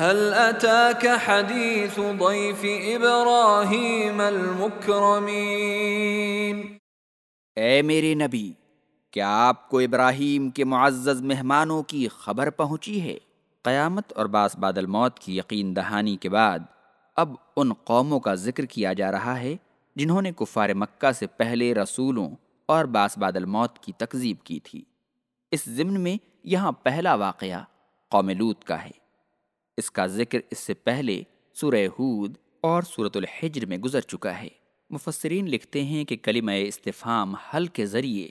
هل أتاك حديث ضيف إبراهيم المكرمين؟ اے میرے نبی، کیا آپ کو ابراہیم کے معزز مہمانوں کی خبر پہنچی ہے؟ قیامت اور باس بعد الموت کی یقین دہانی کے بعد اب ان قوموں کا ذکر کیا جا رہا ہے جنہوں نے کفار مکہ سے پہلے رسولوں اور باس بعد الموت کی تکذیب کی تھی۔ اس ضمن میں یہاں پہلا واقعہ قوم لوت کا ہے۔ اس کا ذکر اس سے پہلے سورہ ہود اور صورت الحجر میں گزر چکا ہے۔ مفسرین لکھتے ہیں کہ کلمہ استفام حل کے ذریعے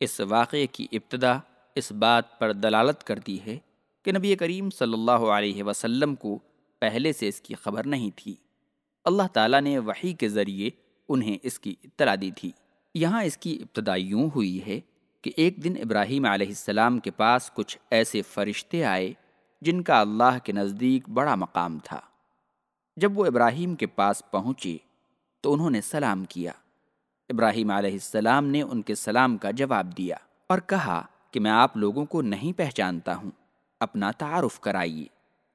اس واقعے کی ابتدا اس بات پر دلالت کرتی ہے کہ نبی کریم صلی اللہ علیہ وسلم کو پہلے سے اس کی خبر نہیں تھی۔ اللہ تعالیٰ نے وحی کے ذریعے انہیں اس کی اطلاع دی تھی۔ یہاں اس کی ابتدا یوں ہوئی ہے کہ ایک دن ابراہیم علیہ السلام کے پاس کچھ ایسے فرشتے آئے جن کا اللہ کے نزدیک بڑا مقام تھا۔ جب وہ ابراہیم کے پاس پہنچے تو انہوں نے سلام کیا۔ ابراہیم علیہ السلام نے ان کے سلام کا جواب دیا اور کہا کہ میں آپ لوگوں کو نہیں پہچانتا ہوں، اپنا تعارف کرائیے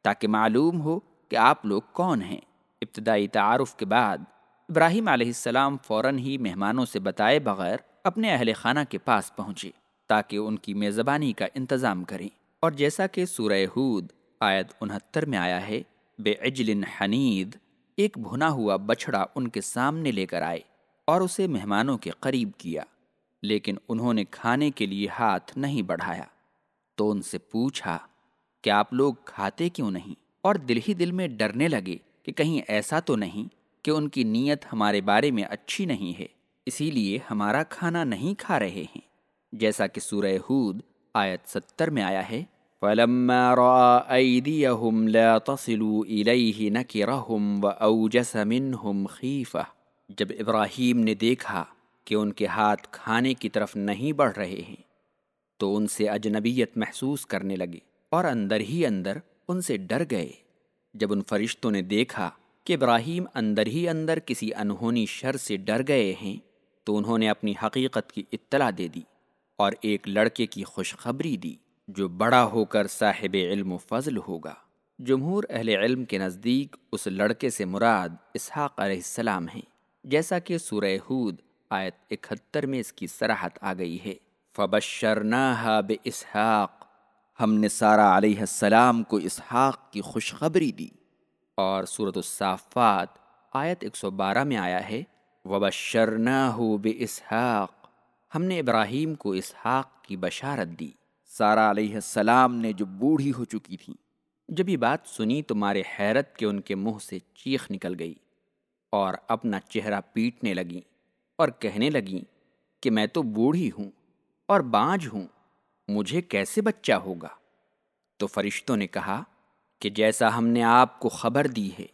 تاکہ معلوم ہو کہ آپ لوگ کون ہیں۔ ابتدائی تعارف کے بعد ابراہیم علیہ السلام فوراً ہی مہمانوں سے بتائے بغیر اپنے اہل خانہ کے پاس پہنچے تاکہ ان کی میزبانی کا انتظام کریں۔ اور جیسا کہ سورہ ہود آیت انہتر میں آیا ہے، بے عجل حنید، ایک بھنا ہوا بچھڑا ان کے سامنے لے کر آئے اور اسے مہمانوں کے قریب کیا، لیکن انہوں نے کھانے کے لیے ہاتھ نہیں بڑھایا۔ تو ان سے پوچھا کہ آپ لوگ کھاتے کیوں نہیں؟ اور دل ہی دل میں ڈرنے لگے کہ کہیں ایسا تو نہیں کہ ان کی نیت ہمارے بارے میں اچھی نہیں ہے، اسی لیے ہمارا کھانا نہیں کھا رہے ہیں۔ جیسا کہ سورہ ہود آیت ستر میں آیا ہے، فَلَمَّا رَأَى أَيْدِيَهُمْ لَا تَصِلُوا إِلَيْهِ نَكِرَهُمْ وَأَوْجَسَ مِنْهُمْ خِيفَةً۔ جب ابراہیم نے دیکھا کہ ان کے ہاتھ کھانے کی طرف نہیں بڑھ رہے ہیں، تو ان سے اجنبیت محسوس کرنے لگے اور اندر ہی اندر ان سے ڈر گئے۔ جب ان فرشتوں نے دیکھا کہ ابراہیم اندر ہی اندر کسی انہونی شر سے ڈر گئے ہیں، تو انہوں نے اپنی حقیقت کی اطلاع دے دی۔ اور ایک لڑکے کی خوشخبری دی، جو بڑا ہو کر صاحب علم و فضل ہوگا۔ جمہور اہل علم کے نزدیک اس لڑکے سے مراد اسحاق علیہ السلام ہیں۔ جیسا کہ سورہ ہود آیت اکہتر میں اس کی سراحت آ گئی ہے۔ فبشرناہا بے اسحاق ہم نے سارا علیہ السلام کو اسحاق کی خوشخبری دی۔ اور صورت الصافات آیت 112 میں آیا ہے۔ وبشرناہ بے اسحاق ہم نے ابراہیم کو اسحاق کی بشارت دی۔ سارا علیہ السلام نے جو بوڑھی ہو چکی تھیں۔ جب یہ بات سنی تو مارے حیرت کے ان کے منہ سے چیخ نکل گئی اور اپنا چہرہ پیٹنے لگیں اور کہنے لگیں کہ میں تو بوڑھی ہوں اور بانج ہوں، مجھے کیسے بچہ ہوگا؟ تو فرشتوں نے کہا کہ جیسا ہم نے آپ کو خبر دی ہے،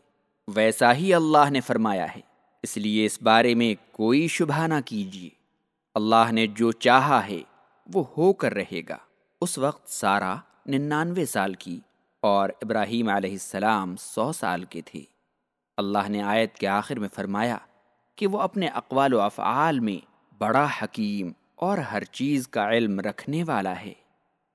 ویسا ہی اللہ نے فرمایا ہے۔ اس لیے اس بارے میں کوئی شبہ نہ کیجیے۔ اللہ نے جو چاہا ہے وہ ہو کر رہے گا۔ اس وقت سارا ننانوے سال کی اور ابراہیم علیہ السلام سو سال کے تھے۔ اللہ نے آیت کے آخر میں فرمایا کہ وہ اپنے اقوال و افعال میں بڑا حکیم اور ہر چیز کا علم رکھنے والا ہے۔